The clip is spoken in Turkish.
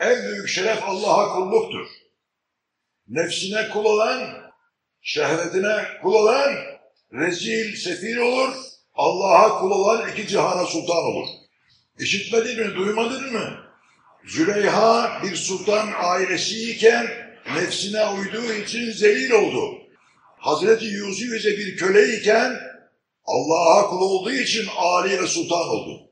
En büyük şeref Allah'a kulluktur. Nefsine kul olan, şehvetine kul olan, rezil, sefil olur. Allah'a kul olan iki cihana sultan olur. İşitmedin mi, duymadın mı? Züleyha bir sultan ailesiyken nefsine uyduğu için zelil oldu. Hazreti Yusuf ise bir köleyken Allah'a kul olduğu için Ali ve sultan oldu.